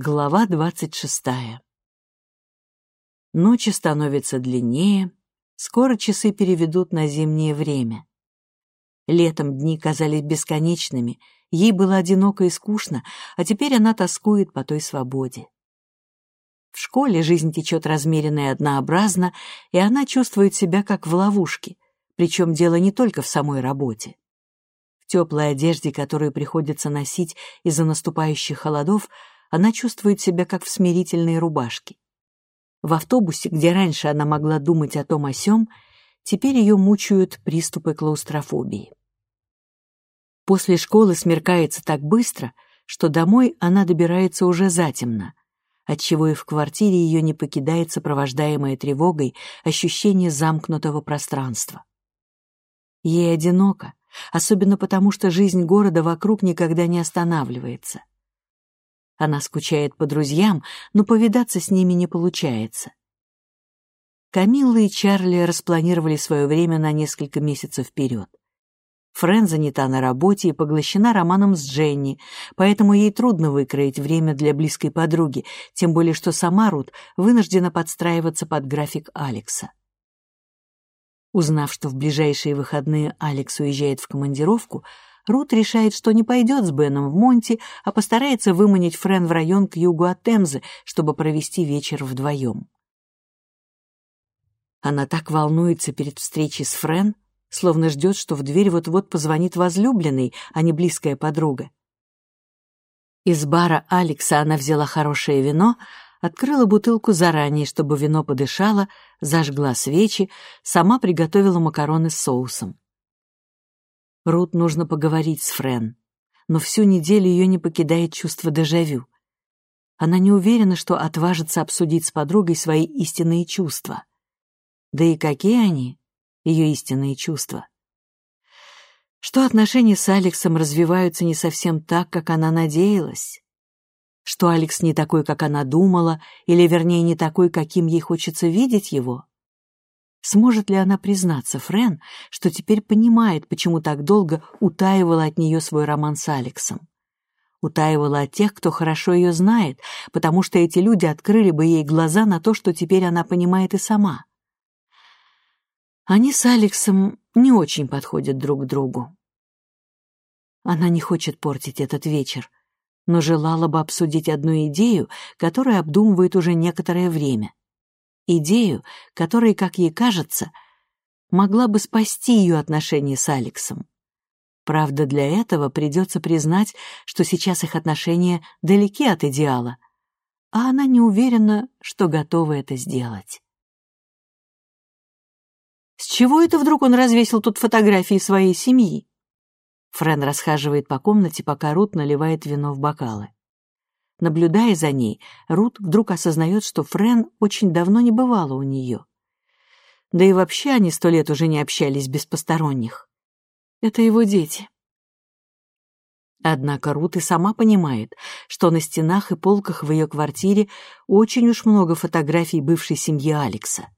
Глава двадцать шестая. Ночи становятся длиннее, скоро часы переведут на зимнее время. Летом дни казались бесконечными, ей было одиноко и скучно, а теперь она тоскует по той свободе. В школе жизнь течет размеренно и однообразно, и она чувствует себя как в ловушке, причем дело не только в самой работе. В теплой одежде, которую приходится носить из-за наступающих холодов, она чувствует себя как в смирительной рубашке. В автобусе, где раньше она могла думать о том о сём, теперь ее мучают приступы клаустрофобии. После школы смеркается так быстро, что домой она добирается уже затемно, отчего и в квартире ее не покидает сопровождаемое тревогой ощущение замкнутого пространства. Ей одиноко, особенно потому, что жизнь города вокруг никогда не останавливается. Она скучает по друзьям, но повидаться с ними не получается. Камилла и Чарли распланировали свое время на несколько месяцев вперед. Френ занята на работе и поглощена романом с Дженни, поэтому ей трудно выкроить время для близкой подруги, тем более что сама Рут вынуждена подстраиваться под график Алекса. Узнав, что в ближайшие выходные Алекс уезжает в командировку, Рут решает, что не пойдет с Беном в Монти, а постарается выманить Френ в район к югу от Темзы, чтобы провести вечер вдвоем. Она так волнуется перед встречей с Френ, словно ждет, что в дверь вот-вот позвонит возлюбленный, а не близкая подруга. Из бара Алекса она взяла хорошее вино, открыла бутылку заранее, чтобы вино подышало, зажгла свечи, сама приготовила макароны с соусом. Рут нужно поговорить с Френ, но всю неделю ее не покидает чувство дежавю. Она не уверена, что отважится обсудить с подругой свои истинные чувства. Да и какие они, ее истинные чувства? Что отношения с Алексом развиваются не совсем так, как она надеялась? Что Алекс не такой, как она думала, или, вернее, не такой, каким ей хочется видеть его? Сможет ли она признаться Френ, что теперь понимает, почему так долго утаивала от нее свой роман с Алексом? Утаивала от тех, кто хорошо ее знает, потому что эти люди открыли бы ей глаза на то, что теперь она понимает и сама. Они с Алексом не очень подходят друг к другу. Она не хочет портить этот вечер, но желала бы обсудить одну идею, которую обдумывает уже некоторое время идею, которая, как ей кажется, могла бы спасти ее отношения с Алексом. Правда, для этого придется признать, что сейчас их отношения далеки от идеала, а она не уверена, что готова это сделать. С чего это вдруг он развесил тут фотографии своей семьи? Френ расхаживает по комнате, пока Рут наливает вино в бокалы. Наблюдая за ней, Рут вдруг осознает, что Френ очень давно не бывала у нее. Да и вообще они сто лет уже не общались без посторонних. Это его дети. Однако Рут и сама понимает, что на стенах и полках в ее квартире очень уж много фотографий бывшей семьи Алекса.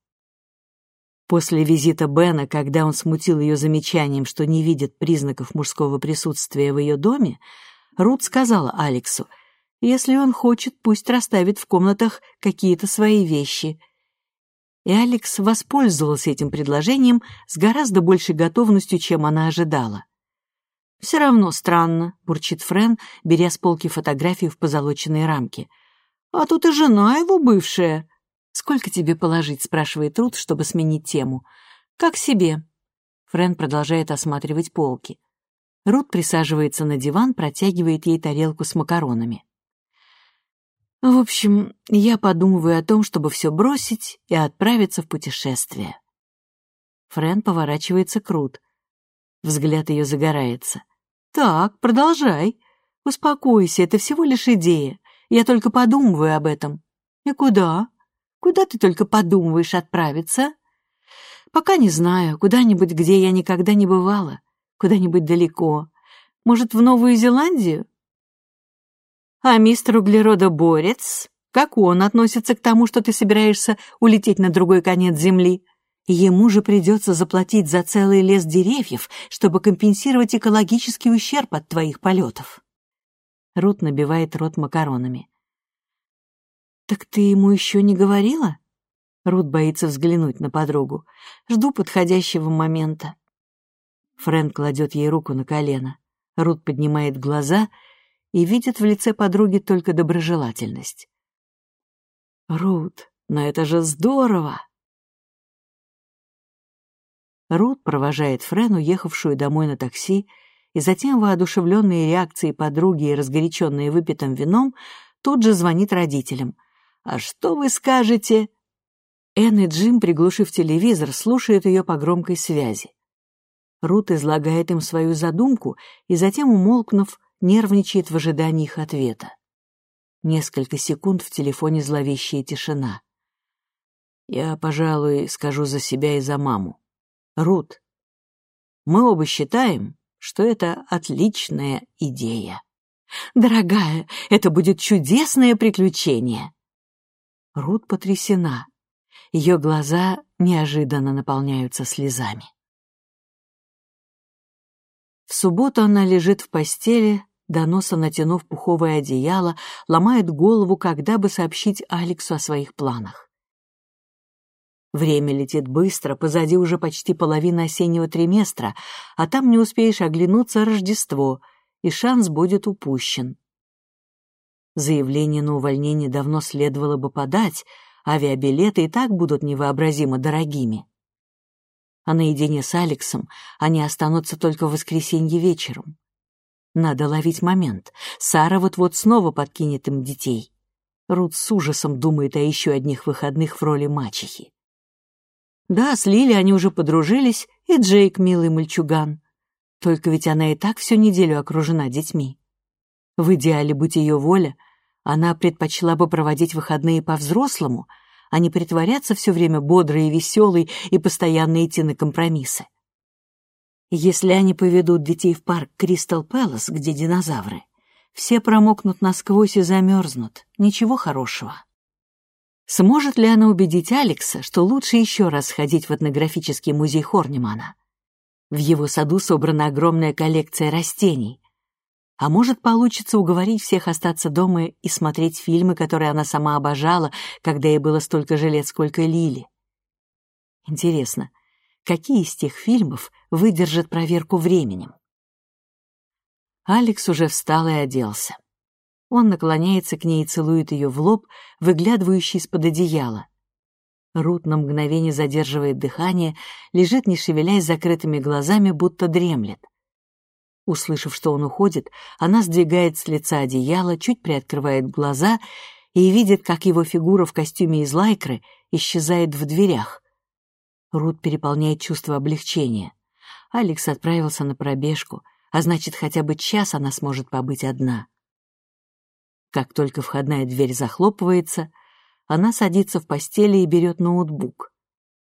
После визита Бена, когда он смутил ее замечанием, что не видит признаков мужского присутствия в ее доме, Рут сказала Алексу — если он хочет, пусть расставит в комнатах какие-то свои вещи. И Алекс воспользовался этим предложением с гораздо большей готовностью, чем она ожидала. «Все равно странно», — бурчит Френ, беря с полки фотографию в позолоченной рамке. «А тут и жена его бывшая». «Сколько тебе положить?» — спрашивает Рут, чтобы сменить тему. «Как себе». Френ продолжает осматривать полки. Рут присаживается на диван, протягивает ей тарелку с макаронами. В общем, я подумываю о том, чтобы все бросить и отправиться в путешествие. Френ поворачивается к Рут. Взгляд ее загорается. «Так, продолжай. Успокойся, это всего лишь идея. Я только подумываю об этом». «И куда? Куда ты только подумываешь отправиться?» «Пока не знаю. Куда-нибудь, где я никогда не бывала. Куда-нибудь далеко. Может, в Новую Зеландию? А мистер углеродоборец, как он относится к тому, что ты собираешься улететь на другой конец Земли? Ему же придется заплатить за целый лес деревьев, чтобы компенсировать экологический ущерб от твоих полетов. Рут набивает рот макаронами. «Так ты ему еще не говорила?» Рут боится взглянуть на подругу. Жду подходящего момента. Фрэнк кладет ей руку на колено. Рут поднимает глаза и видит в лице подруги только доброжелательность. «Рут, но это же здорово!» Рут провожает Френ, уехавшую домой на такси, и затем, воодушевленные реакцией подруги и разгоряченные выпитым вином, тут же звонит родителям. «А что вы скажете?» Энн и Джим, приглушив телевизор, слушают ее по громкой связи. Рут излагает им свою задумку и затем, умолкнув, нервничает в ожидании их ответа. Несколько секунд в телефоне зловещая тишина. Я, пожалуй, скажу за себя и за маму. Рут, мы оба считаем, что это отличная идея. Дорогая, это будет чудесное приключение. Рут потрясена. Ее глаза неожиданно наполняются слезами. В субботу она лежит в постели, до носа натянув пуховое одеяло, ломает голову, когда бы сообщить Алексу о своих планах. Время летит быстро, позади уже почти половина осеннего триместра, а там не успеешь оглянуться Рождество, и шанс будет упущен. Заявление на увольнение давно следовало бы подать, авиабилеты и так будут невообразимо дорогими. А наедине с Алексом они останутся только в воскресенье вечером. Надо ловить момент. Сара вот-вот снова подкинет им детей. Рут с ужасом думает о еще одних выходных в роли мачехи. Да, с Лили они уже подружились, и Джейк милый мальчуган. Только ведь она и так всю неделю окружена детьми. В идеале, будь ее воля, она предпочла бы проводить выходные по-взрослому, а не притворяться все время бодрой и веселой и постоянно идти на компромиссы. Если они поведут детей в парк Кристал Пэлас, где динозавры, все промокнут насквозь и замерзнут. Ничего хорошего. Сможет ли она убедить Алекса, что лучше еще раз сходить в этнографический музей Хорнимана? В его саду собрана огромная коллекция растений. А может, получится уговорить всех остаться дома и смотреть фильмы, которые она сама обожала, когда ей было столько же лет, сколько Лили. Интересно, какие из тех фильмов выдержат проверку временем? Алекс уже встал и оделся. Он наклоняется к ней и целует ее в лоб, выглядывающий из-под одеяла. Рут на мгновение задерживает дыхание, лежит, не шевелясь закрытыми глазами, будто дремлет. Услышав, что он уходит, она сдвигает с лица одеяло, чуть приоткрывает глаза и видит, как его фигура в костюме из лайкры исчезает в дверях. Рут переполняет чувство облегчения. Алекс отправился на пробежку, а значит, хотя бы час она сможет побыть одна. Как только входная дверь захлопывается, она садится в постели и берет ноутбук.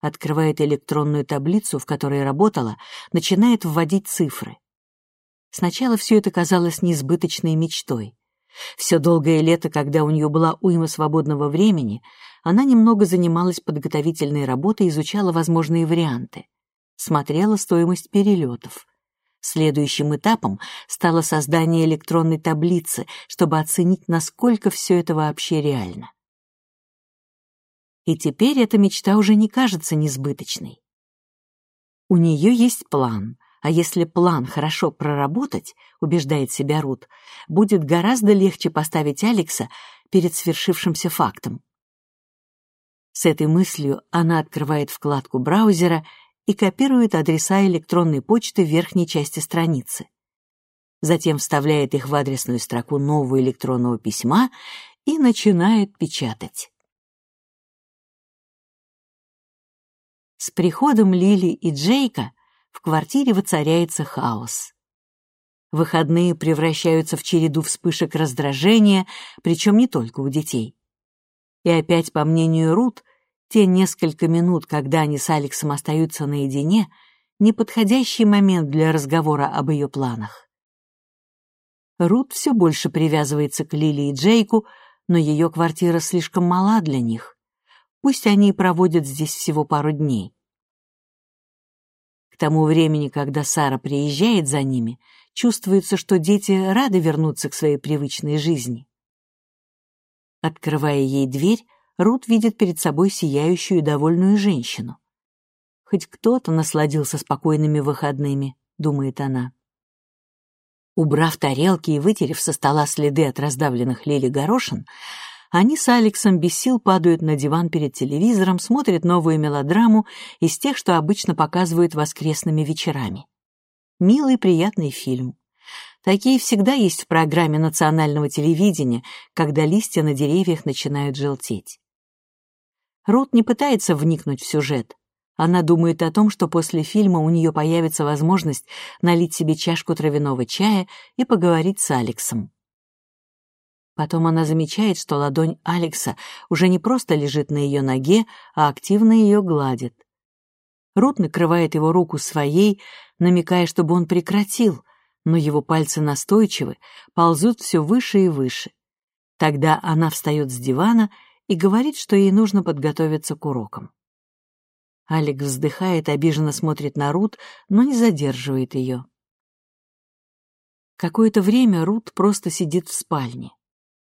Открывает электронную таблицу, в которой работала, начинает вводить цифры. Сначала все это казалось несбыточной мечтой. Все долгое лето, когда у нее была уйма свободного времени, она немного занималась подготовительной работой изучала возможные варианты. Смотрела стоимость перелетов. Следующим этапом стало создание электронной таблицы, чтобы оценить, насколько все это вообще реально. И теперь эта мечта уже не кажется несбыточной. У нее есть план, а если план хорошо проработать, убеждает себя Рут, будет гораздо легче поставить Алекса перед свершившимся фактом. С этой мыслью она открывает вкладку браузера и копирует адреса электронной почты в верхней части страницы. Затем вставляет их в адресную строку нового электронного письма и начинает печатать. С приходом Лили и Джейка в квартире воцаряется хаос. Выходные превращаются в череду вспышек раздражения, причем не только у детей. И опять, по мнению Рут, те несколько минут, когда они с Алексом остаются наедине, неподходящий момент для разговора об ее планах. Рут все больше привязывается к Лили и Джейку, но ее квартира слишком мала для них. Пусть они и проводят здесь всего пару дней. К тому времени, когда Сара приезжает за ними, чувствуется, что дети рады вернуться к своей привычной жизни. Открывая ей дверь, Рут видит перед собой сияющую и довольную женщину. «Хоть кто-то насладился спокойными выходными», — думает она. Убрав тарелки и вытерев со стола следы от раздавленных лили горошин, они с Алексом без сил падают на диван перед телевизором, смотрят новую мелодраму из тех, что обычно показывают воскресными вечерами. Милый приятный фильм. Такие всегда есть в программе национального телевидения, когда листья на деревьях начинают желтеть. Рут не пытается вникнуть в сюжет. Она думает о том, что после фильма у нее появится возможность налить себе чашку травяного чая и поговорить с Алексом. Потом она замечает, что ладонь Алекса уже не просто лежит на ее ноге, а активно ее гладит. Рут накрывает его руку своей, намекая, чтобы он прекратил, но его пальцы настойчивы, ползут все выше и выше. Тогда она встает с дивана и говорит, что ей нужно подготовиться к урокам. Алекс вздыхает, обиженно смотрит на Рут, но не задерживает ее. Какое-то время Рут просто сидит в спальне.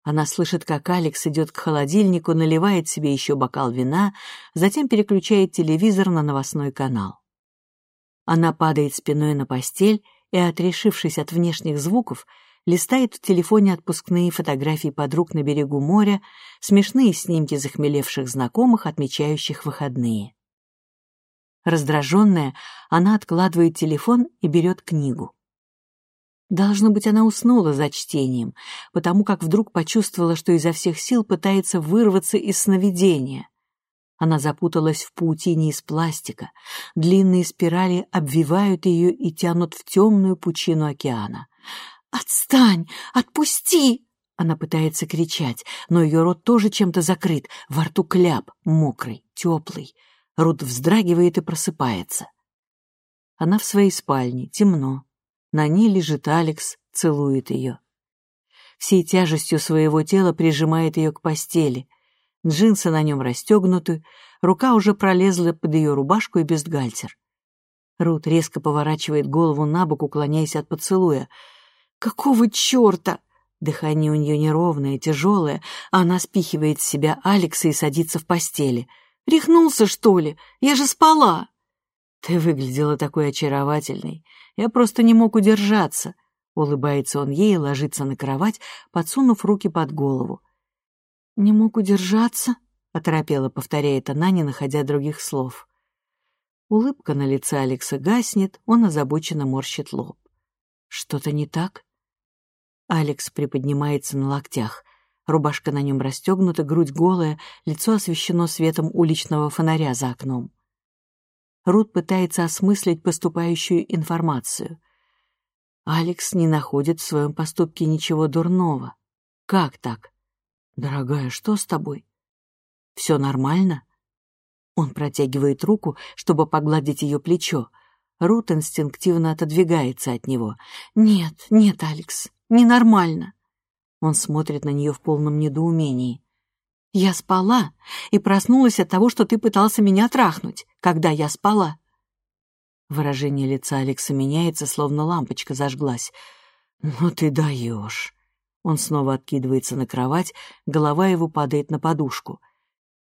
Она слышит, как Алекс идет к холодильнику, наливает себе еще бокал вина, затем переключает телевизор на новостной канал. Она падает спиной на постель и, отрешившись от внешних звуков, листает в телефоне отпускные фотографии подруг на берегу моря, смешные снимки захмелевших знакомых, отмечающих выходные. Раздраженная, она откладывает телефон и берет книгу. Должно быть, она уснула за чтением, потому как вдруг почувствовала, что изо всех сил пытается вырваться из сновидения. Она запуталась в паутине из пластика, длинные спирали обвивают ее и тянут в темную пучину океана. «Отстань! Отпусти!» Она пытается кричать, но ее рот тоже чем-то закрыт, во рту кляп, мокрый, теплый. Рут вздрагивает и просыпается. Она в своей спальне, темно, на ней лежит Алекс, целует ее. Всей тяжестью своего тела прижимает ее к постели. Джинсы на нем расстегнуты, рука уже пролезла под ее рубашку и бюстгальтер. Рут резко поворачивает голову на бок, уклоняясь от поцелуя. «Какого черта?» Дыхание у нее неровное, тяжелое, а она спихивает с себя Алекса и садится в постели. «Рехнулся, что ли? Я же спала!» «Ты выглядела такой очаровательной. Я просто не мог удержаться», — улыбается он ей и ложится на кровать, подсунув руки под голову. «Не мог удержаться?» — оторопела, повторяет она, не находя других слов. Улыбка на лице Алекса гаснет, он озабоченно морщит лоб. «Что-то не так?» Алекс приподнимается на локтях. Рубашка на нем расстегнута, грудь голая, лицо освещено светом уличного фонаря за окном. Рут пытается осмыслить поступающую информацию. Алекс не находит в своем поступке ничего дурного. Как так? Дорогая, что с тобой? Все нормально? Он протягивает руку, чтобы погладить ее плечо. Рут инстинктивно отодвигается от него. «Нет, нет, Алекс, ненормально». Он смотрит на нее в полном недоумении. Я спала и проснулась от того, что ты пытался меня трахнуть, когда я спала. Выражение лица Алекса меняется, словно лампочка зажглась. «Ну ты даешь!» Он снова откидывается на кровать, голова его падает на подушку.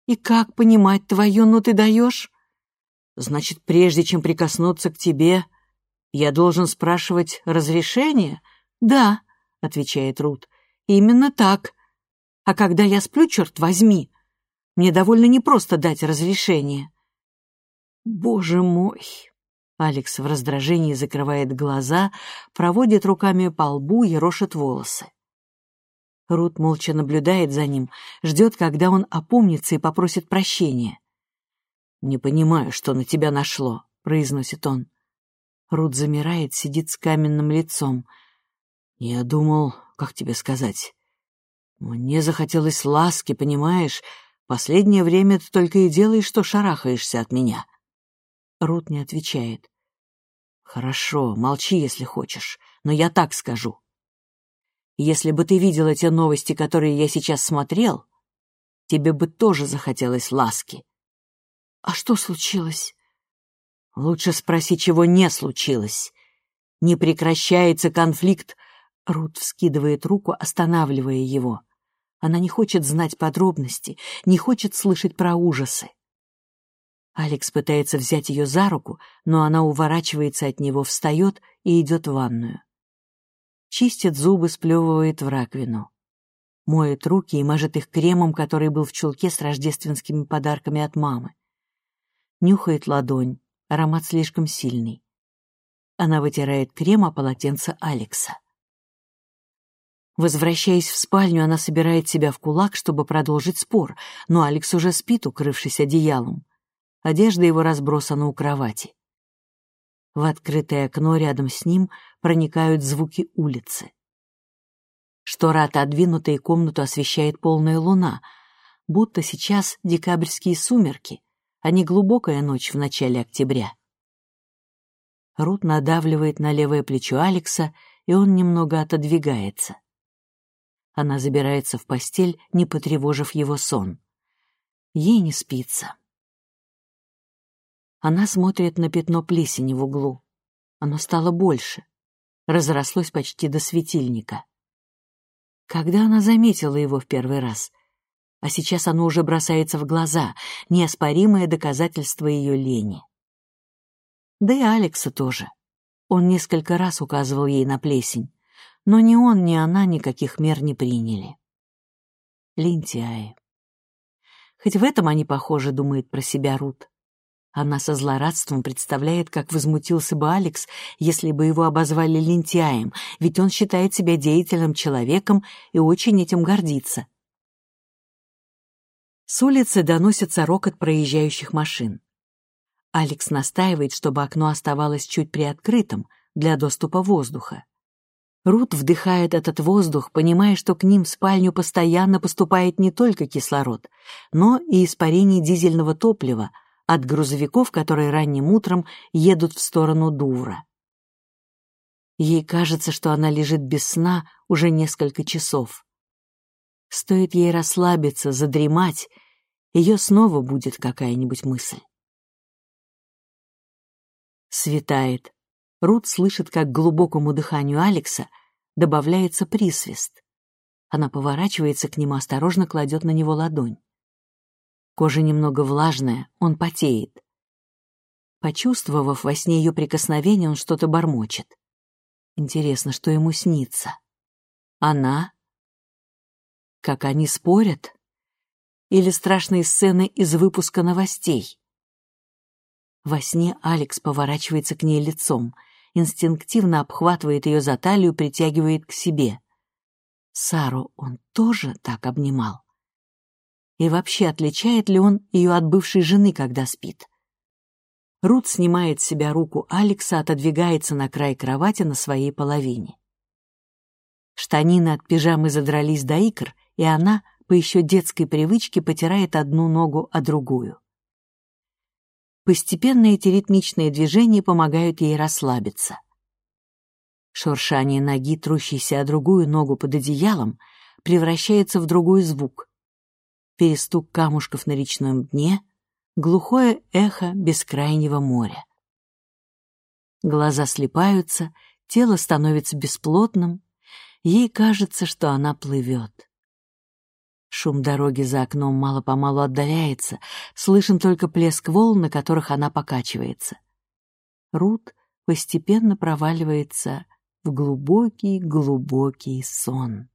«И как понимать твое «ну ты даешь»?» «Значит, прежде чем прикоснуться к тебе, я должен спрашивать разрешение?» «Да», — отвечает Рут. «Именно так. А когда я сплю, черт возьми, мне довольно непросто дать разрешение. Боже мой! Алекс в раздражении закрывает глаза, проводит руками по лбу и рошит волосы. Рут молча наблюдает за ним, ждет, когда он опомнится и попросит прощения. «Не понимаю, что на тебя нашло», — произносит он. Рут замирает, сидит с каменным лицом. «Я думал, как тебе сказать, мне захотелось ласки, понимаешь? Последнее время ты только и делаешь, что шарахаешься от меня. Рут не отвечает. Хорошо, молчи, если хочешь, но я так скажу. Если бы ты видела те новости, которые я сейчас смотрел, тебе бы тоже захотелось ласки. А что случилось? Лучше спроси, чего не случилось. Не прекращается конфликт. Рут вскидывает руку, останавливая его. Она не хочет знать подробности, не хочет слышать про ужасы. Алекс пытается взять ее за руку, но она уворачивается от него, встает и идет в ванную. Чистит зубы, сплевывает в раковину. Моет руки и мажет их кремом, который был в чулке с рождественскими подарками от мамы. Нюхает ладонь, аромат слишком сильный. Она вытирает крем о полотенце Алекса. Возвращаясь в спальню, она собирает себя в кулак, чтобы продолжить спор, но Алекс уже спит, укрывшись одеялом. Одежда его разбросана у кровати. В открытое окно рядом с ним проникают звуки улицы. Штора отодвинута, и комнату освещает полная луна, будто сейчас декабрьские сумерки, а не глубокая ночь в начале октября. Рут надавливает на левое плечо Алекса, и он немного отодвигается. Она забирается в постель, не потревожив его сон. Ей не спится. Она смотрит на пятно плесени в углу. Оно стало больше. Разрослось почти до светильника. Когда она заметила его в первый раз? А сейчас оно уже бросается в глаза, неоспоримое доказательство ее лени. Да и Алекса тоже. Он несколько раз указывал ей на плесень но ни он, ни она никаких мер не приняли. Лентяи. Хоть в этом они похожи, думает про себя Рут. Она со злорадством представляет, как возмутился бы Алекс, если бы его обозвали лентяем, ведь он считает себя деятельным человеком и очень этим гордится. С улицы доносится рокот проезжающих машин. Алекс настаивает, чтобы окно оставалось чуть приоткрытым для доступа воздуха. Рут вдыхает этот воздух, понимая, что к ним в спальню постоянно поступает не только кислород, но и испарение дизельного топлива от грузовиков, которые ранним утром едут в сторону Дувра. Ей кажется, что она лежит без сна уже несколько часов. Стоит ей расслабиться, задремать, ее снова будет какая-нибудь мысль. Светает. Рут слышит, как к глубокому дыханию Алекса добавляется присвист. Она поворачивается к нему, осторожно кладет на него ладонь. Кожа немного влажная, он потеет. Почувствовав во сне ее прикосновение, он что-то бормочет. Интересно, что ему снится. Она? Как они спорят? Или страшные сцены из выпуска новостей? Во сне Алекс поворачивается к ней лицом — инстинктивно обхватывает ее за талию, притягивает к себе. Сару он тоже так обнимал. И вообще, отличает ли он ее от бывшей жены, когда спит? Рут снимает с себя руку Алекса, отодвигается на край кровати на своей половине. Штанины от пижамы задрались до икр, и она, по еще детской привычке, потирает одну ногу о другую. Постепенно эти ритмичные движения помогают ей расслабиться. Шуршание ноги, трущейся о другую ногу под одеялом, превращается в другой звук. Перестук камушков на речном дне, глухое эхо бескрайнего моря. Глаза слепаются, тело становится бесплотным, ей кажется, что она плывет. Шум дороги за окном мало-помалу отдаляется, слышен только плеск волн, на которых она покачивается. Рут постепенно проваливается в глубокий-глубокий сон.